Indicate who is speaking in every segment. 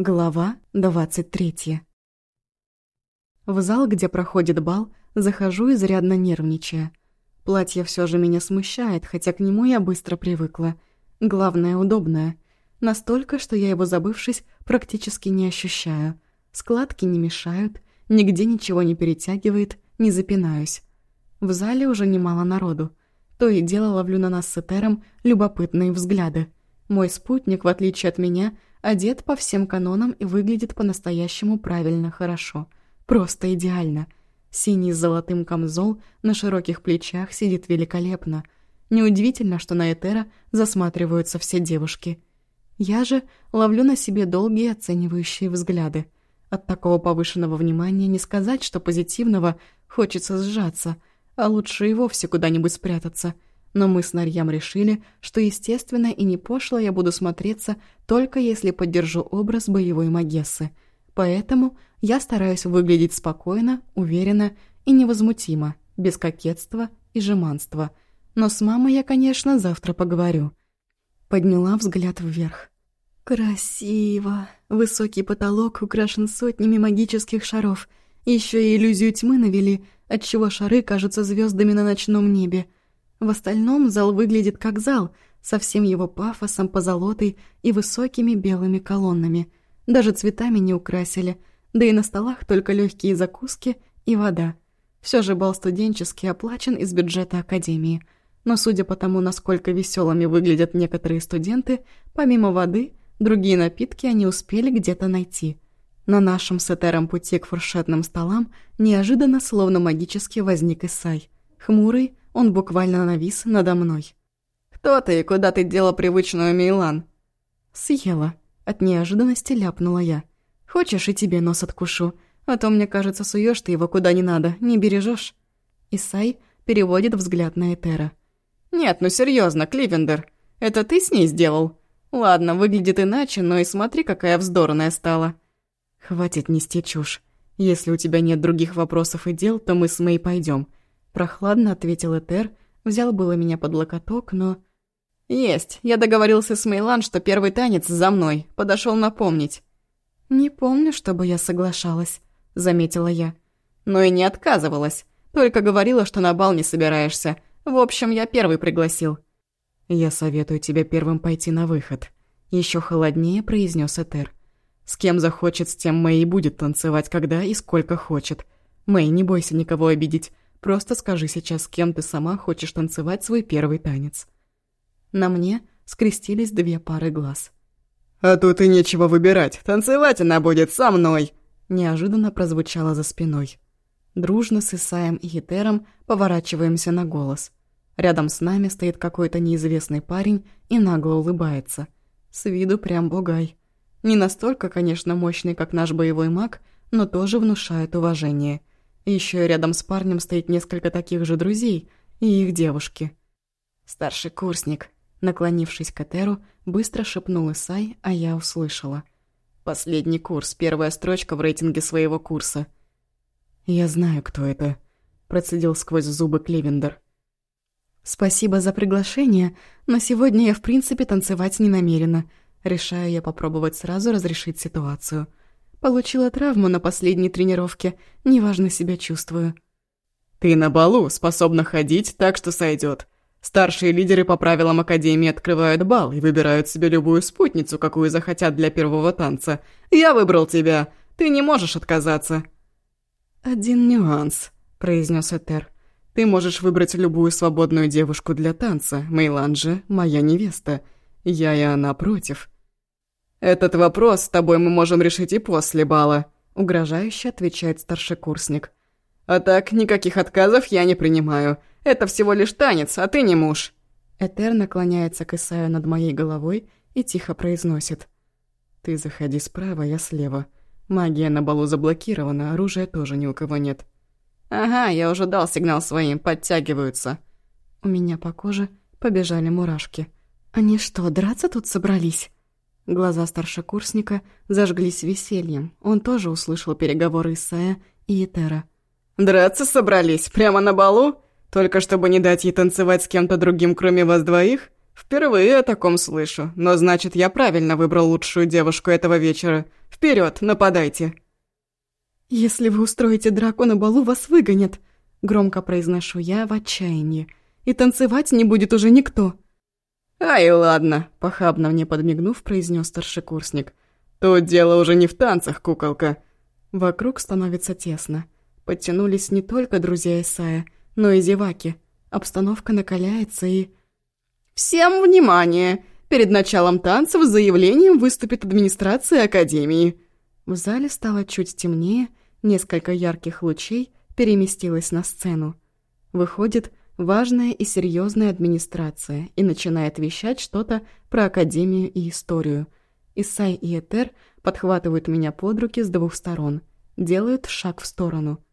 Speaker 1: Глава 23 В зал, где проходит бал, захожу изрядно нервничая. Платье все же меня смущает, хотя к нему я быстро привыкла. Главное, удобное. Настолько, что я его, забывшись, практически не ощущаю. Складки не мешают, нигде ничего не перетягивает, не запинаюсь. В зале уже немало народу. То и дело ловлю на нас с Этером любопытные взгляды. Мой спутник, в отличие от меня, одет по всем канонам и выглядит по-настоящему правильно хорошо. Просто идеально. Синий с золотым камзол на широких плечах сидит великолепно. Неудивительно, что на Этера засматриваются все девушки. Я же ловлю на себе долгие оценивающие взгляды. От такого повышенного внимания не сказать, что позитивного хочется сжаться, а лучше и вовсе куда-нибудь спрятаться – но мы с Нарьям решили, что естественно и не пошло я буду смотреться, только если поддержу образ боевой Магессы. Поэтому я стараюсь выглядеть спокойно, уверенно и невозмутимо, без кокетства и жеманства. Но с мамой я, конечно, завтра поговорю. Подняла взгляд вверх. Красиво. Высокий потолок украшен сотнями магических шаров. Еще и иллюзию тьмы навели, отчего шары кажутся звездами на ночном небе. В остальном зал выглядит как зал, со всем его пафосом, позолотой и высокими белыми колоннами. Даже цветами не украсили, да и на столах только легкие закуски и вода. Все же бал студенческий оплачен из бюджета Академии. Но судя по тому, насколько веселыми выглядят некоторые студенты, помимо воды, другие напитки они успели где-то найти. На нашем с Этером пути к фуршетным столам неожиданно, словно магически, возник Исай. Хмурый, он буквально навис надо мной.
Speaker 2: «Кто ты и куда ты дела привычную Мейлан?»
Speaker 1: «Съела». От неожиданности ляпнула я. «Хочешь, и тебе нос откушу, а то, мне кажется, суешь ты его куда не надо, не бережешь. Исай переводит взгляд на Этера.
Speaker 2: «Нет, ну серьезно, Кливендер, это ты с ней сделал? Ладно, выглядит иначе, но и смотри, какая вздорная стала».
Speaker 1: «Хватит нести чушь. Если у тебя нет других вопросов и дел, то мы с Мэй пойдем. Прохладно ответил Этер, взял было меня под локоток, но...
Speaker 2: «Есть. Я договорился с Мейлан, что первый танец за мной. Подошел напомнить».
Speaker 1: «Не помню, чтобы я соглашалась», — заметила я.
Speaker 2: «Ну и не отказывалась. Только говорила, что на бал не собираешься. В общем, я первый пригласил».
Speaker 1: «Я советую тебе первым пойти на выход», — еще холоднее произнес Этер. «С кем захочет, с тем Мэй и будет танцевать, когда и сколько хочет. Мэй, не бойся никого обидеть. Просто скажи сейчас, с кем ты сама хочешь танцевать свой первый танец». На мне скрестились две пары глаз.
Speaker 2: «А тут и нечего выбирать. Танцевать она будет со мной!»
Speaker 1: Неожиданно прозвучало за спиной. Дружно с Исаем и Етером поворачиваемся на голос. Рядом с нами стоит какой-то неизвестный парень и нагло улыбается. С виду прям бугай. Не настолько, конечно, мощный, как наш боевой маг, но тоже внушает уважение. Еще рядом с парнем стоит несколько таких же друзей и их девушки. Старший курсник, наклонившись к Этеру, быстро шепнул Исай, а я услышала. «Последний курс, первая строчка в рейтинге своего курса». «Я знаю, кто это», — процедил сквозь зубы Клевендер. «Спасибо за приглашение, но сегодня я в принципе танцевать не намерена. Решаю я попробовать сразу разрешить ситуацию». Получила травму на последней тренировке, неважно себя чувствую.
Speaker 2: Ты на балу, способна ходить, так что сойдет. Старшие лидеры по правилам Академии открывают бал и выбирают себе любую спутницу, какую захотят для первого танца. Я выбрал тебя, ты не можешь отказаться.
Speaker 1: «Один нюанс», — произнес Этер. «Ты можешь выбрать любую свободную девушку для танца. Мейлан же моя невеста. Я и она против».
Speaker 2: «Этот вопрос с тобой мы можем решить и после бала», — угрожающе отвечает старшекурсник. «А так, никаких отказов я не принимаю. Это всего лишь танец, а ты не муж».
Speaker 1: Этер наклоняется к Исаю над моей головой и тихо произносит. «Ты заходи справа, я слева. Магия на балу заблокирована, оружия тоже ни у кого нет».
Speaker 2: «Ага, я уже дал сигнал своим, подтягиваются».
Speaker 1: У меня по коже побежали мурашки. «Они что, драться тут собрались?» Глаза старшекурсника зажглись весельем. Он тоже услышал переговоры Исая и Этера.
Speaker 2: «Драться собрались? Прямо на балу? Только чтобы не дать ей танцевать с кем-то другим, кроме вас двоих? Впервые о таком слышу, но значит, я правильно выбрал лучшую девушку этого вечера. Вперед, нападайте!»
Speaker 1: «Если вы устроите драку на балу, вас выгонят», — громко произношу я в отчаянии. «И танцевать не будет уже никто».
Speaker 2: «Ай, ладно», — похабно мне подмигнув, произнес старшекурсник. «Тут дело уже не в танцах, куколка».
Speaker 1: Вокруг становится тесно. Подтянулись не только друзья Исая, но и зеваки. Обстановка накаляется и...
Speaker 2: «Всем внимание! Перед началом танцев заявлением выступит администрация Академии».
Speaker 1: В зале стало чуть темнее, несколько ярких лучей переместилось на сцену. Выходит, важная и серьезная администрация и начинает вещать что-то про Академию и историю. Исай и Этер подхватывают меня под руки с двух сторон, делают шаг в сторону.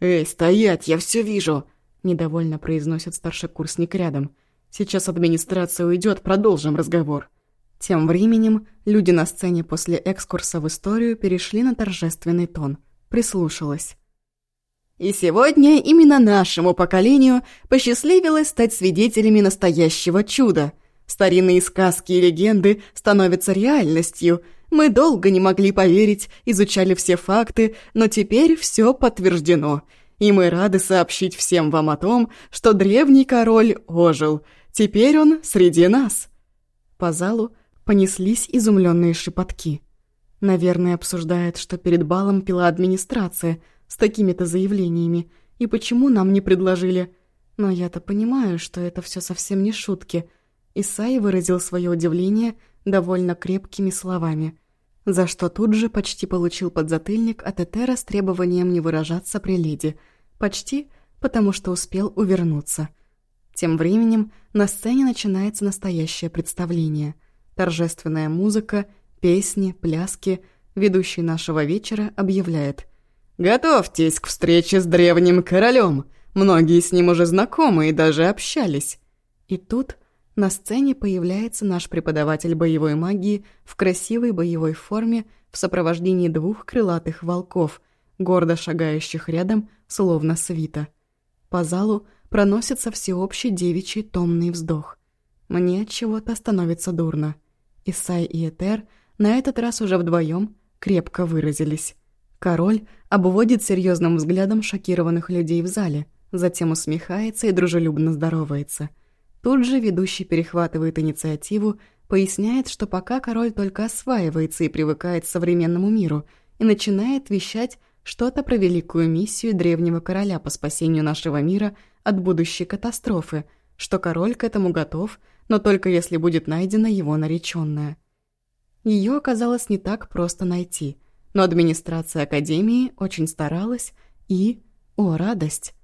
Speaker 2: «Эй, стоять, я все вижу!»
Speaker 1: – недовольно произносит старшекурсник рядом. «Сейчас администрация уйдет, продолжим разговор». Тем временем люди на сцене после экскурса в историю перешли на торжественный тон. Прислушалась.
Speaker 3: И сегодня именно нашему поколению посчастливилось стать свидетелями настоящего чуда. Старинные сказки и легенды становятся реальностью. Мы долго не могли поверить, изучали все факты, но теперь все подтверждено. И мы рады сообщить всем вам о том, что древний король ожил. Теперь он среди нас.
Speaker 1: По залу понеслись изумленные шепотки. Наверное, обсуждает, что перед балом пила администрация – с такими-то заявлениями, и почему нам не предложили? Но я-то понимаю, что это все совсем не шутки. Исай выразил свое удивление довольно крепкими словами, за что тут же почти получил подзатыльник от Этера с требованием не выражаться при леди. Почти, потому что успел увернуться. Тем временем на сцене начинается настоящее представление. Торжественная музыка, песни, пляски. Ведущий нашего вечера объявляет –
Speaker 2: «Готовьтесь к встрече с древним королем. Многие с ним уже знакомы и даже общались».
Speaker 1: И тут на сцене появляется наш преподаватель боевой магии в красивой боевой форме в сопровождении двух крылатых волков, гордо шагающих рядом, словно свита. По залу проносится всеобщий девичий томный вздох. Мне от чего-то становится дурно. Исай и Этер на этот раз уже вдвоем крепко выразились. Король обводит серьезным взглядом шокированных людей в зале, затем усмехается и дружелюбно здоровается. Тут же ведущий перехватывает инициативу, поясняет, что пока король только осваивается и привыкает к современному миру, и начинает вещать что-то про великую миссию древнего короля по спасению нашего мира от будущей катастрофы, что король к этому готов, но только если будет найдена его нареченная. Ее оказалось не так просто найти – но администрация Академии очень старалась и... О, радость!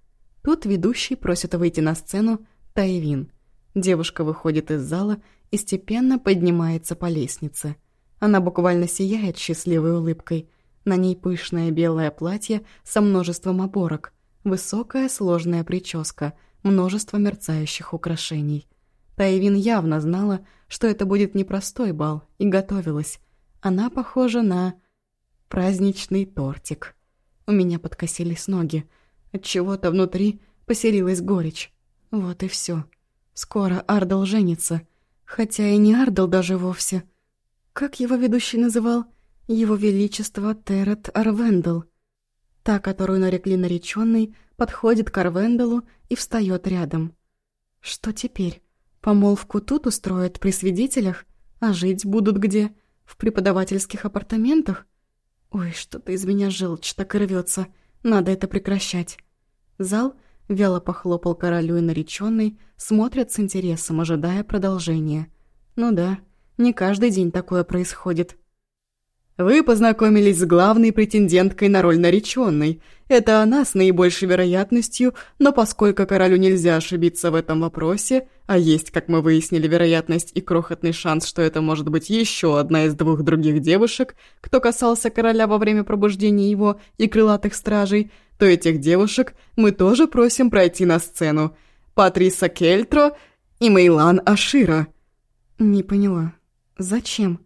Speaker 1: Тут ведущий просит выйти на сцену Тайвин. Девушка выходит из зала и степенно поднимается по лестнице. Она буквально сияет счастливой улыбкой. На ней пышное белое платье со множеством оборок, высокая сложная прическа, множество мерцающих украшений. Тайвин явно знала, что это будет непростой бал, и готовилась. Она похожа на праздничный тортик. У меня подкосились ноги. От чего-то внутри поселилась горечь. Вот и все. Скоро Ардал женится. Хотя и не Ардал даже вовсе. Как его ведущий называл? Его Величество Терет Арвендел. Та, которую нарекли нареченной, подходит к Арвенделу и встает рядом. Что теперь? Помолвку тут устроят при свидетелях? А жить будут где? В преподавательских апартаментах? Ой, что-то из меня желчь так и рвется. Надо это прекращать. Зал вяло похлопал королю и нареченный, смотрят с интересом, ожидая продолжения. Ну да, не каждый день такое происходит.
Speaker 2: Вы познакомились с главной претенденткой на роль нареченной. Это она с наибольшей вероятностью, но поскольку королю нельзя ошибиться в этом вопросе, а есть, как мы выяснили, вероятность и крохотный шанс, что это может быть еще одна из двух других девушек, кто касался короля во время пробуждения его и крылатых стражей, то этих девушек мы тоже просим пройти на сцену. Патриса Кельтро и Мейлан Ашира.
Speaker 1: Не поняла. Зачем?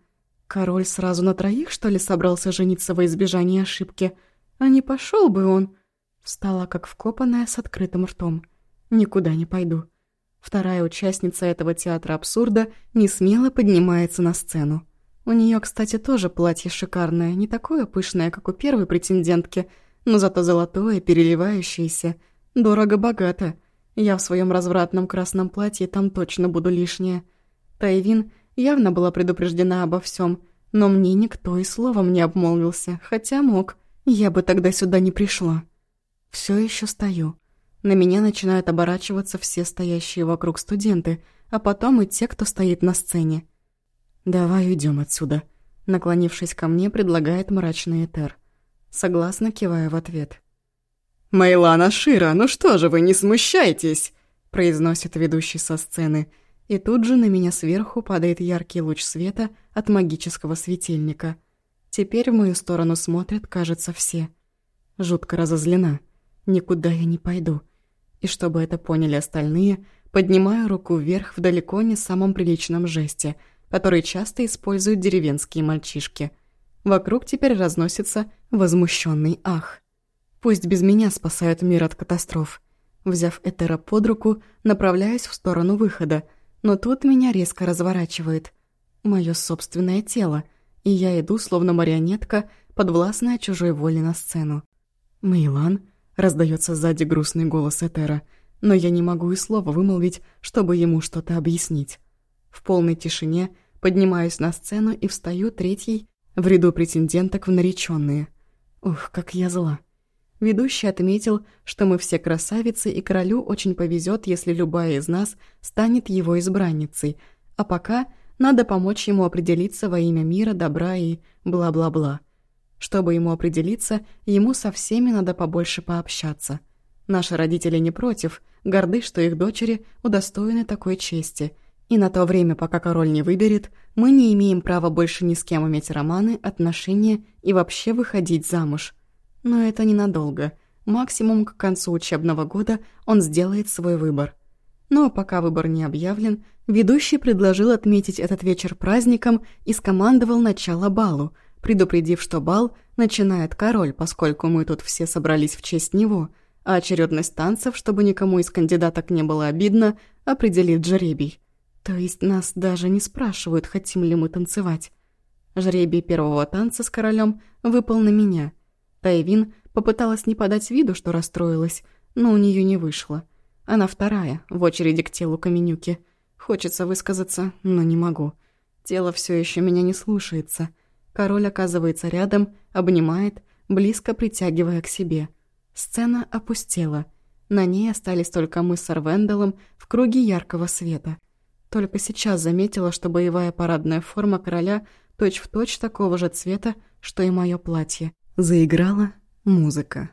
Speaker 1: Король сразу на троих, что ли, собрался жениться во избежание ошибки? А не пошел бы он? Встала как вкопанная с открытым ртом. Никуда не пойду. Вторая участница этого театра абсурда не смело поднимается на сцену. У нее, кстати, тоже платье шикарное, не такое пышное, как у первой претендентки, но зато золотое, переливающееся. Дорого-богато. Я в своем развратном красном платье там точно буду лишняя. Тайвин явно была предупреждена обо всем, но мне никто и словом не обмолвился, хотя мог. Я бы тогда сюда не пришла. Все еще стою. На меня начинают оборачиваться все стоящие вокруг студенты, а потом и те, кто стоит на сцене. «Давай уйдем отсюда», — наклонившись ко мне, предлагает мрачный Этер. Согласно киваю в ответ.
Speaker 2: «Мейлана Шира, ну что же вы, не смущайтесь!» — произносит ведущий со сцены.
Speaker 1: И тут же на меня сверху падает яркий луч света от магического светильника. Теперь в мою сторону смотрят, кажется, все. Жутко разозлена. Никуда я не пойду. И чтобы это поняли остальные, поднимаю руку вверх в далеко не самом приличном жесте, который часто используют деревенские мальчишки. Вокруг теперь разносится возмущенный ах. Пусть без меня спасают мир от катастроф. Взяв Этера под руку, направляюсь в сторону выхода, но тут меня резко разворачивает. Мое собственное тело, и я иду, словно марионетка, подвластная чужой воле на сцену. «Мейлан?» Раздается сзади грустный голос Этера, но я не могу и слова вымолвить, чтобы ему что-то объяснить. В полной тишине поднимаюсь на сцену и встаю третьей в ряду претенденток в нареченные. Ух, как я зла. Ведущий отметил, что мы все красавицы, и королю очень повезет, если любая из нас станет его избранницей, а пока надо помочь ему определиться во имя мира, добра и бла-бла-бла. Чтобы ему определиться, ему со всеми надо побольше пообщаться. Наши родители не против, горды, что их дочери удостоены такой чести. И на то время, пока король не выберет, мы не имеем права больше ни с кем иметь романы, отношения и вообще выходить замуж. Но это ненадолго. Максимум к концу учебного года он сделает свой выбор. Но пока выбор не объявлен, ведущий предложил отметить этот вечер праздником и скомандовал начало балу – предупредив, что бал начинает король, поскольку мы тут все собрались в честь него, а очередность танцев, чтобы никому из кандидаток не было обидно, определит жребий. То есть нас даже не спрашивают, хотим ли мы танцевать. Жребий первого танца с королем выпал на меня. Тайвин попыталась не подать виду, что расстроилась, но у нее не вышло. Она вторая, в очереди к телу Каменюки. Хочется высказаться, но не могу. Тело все еще меня не слушается — Король оказывается рядом, обнимает, близко притягивая к себе. Сцена опустела. На ней остались только мы с Арвенделом в круге яркого света. Только сейчас заметила, что боевая парадная форма короля точь-в-точь точь такого же цвета, что и мое платье. Заиграла музыка.